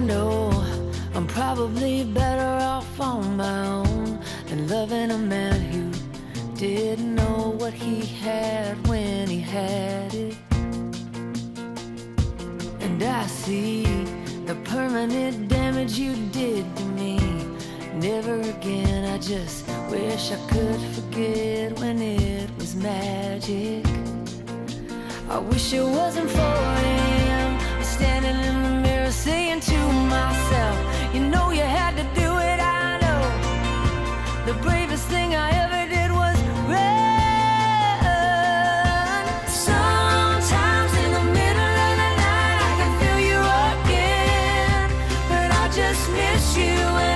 know I'm probably better off on my own than loving a man who didn't know what he had when he had it. And I see the permanent damage you did to me. Never again, I just wish I could forget when it was magic. I wish it wasn't for The bravest thing I ever did was run. Sometimes in the middle of the night, I can feel you again. But I just miss you.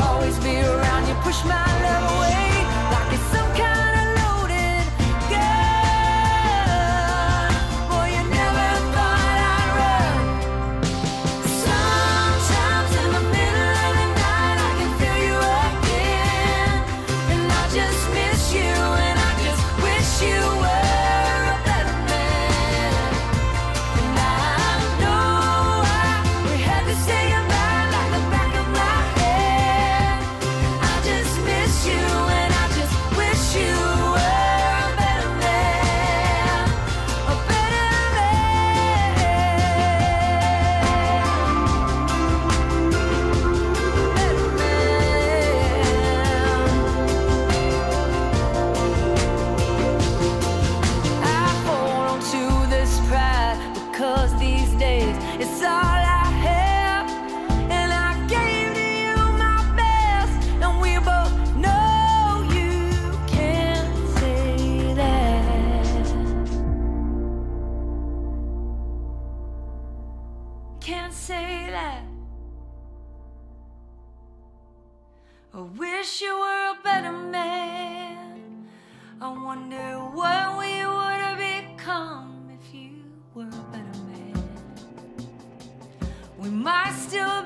push my love can't say that. I wish you were a better man. I wonder what we would have become if you were a better man. We might still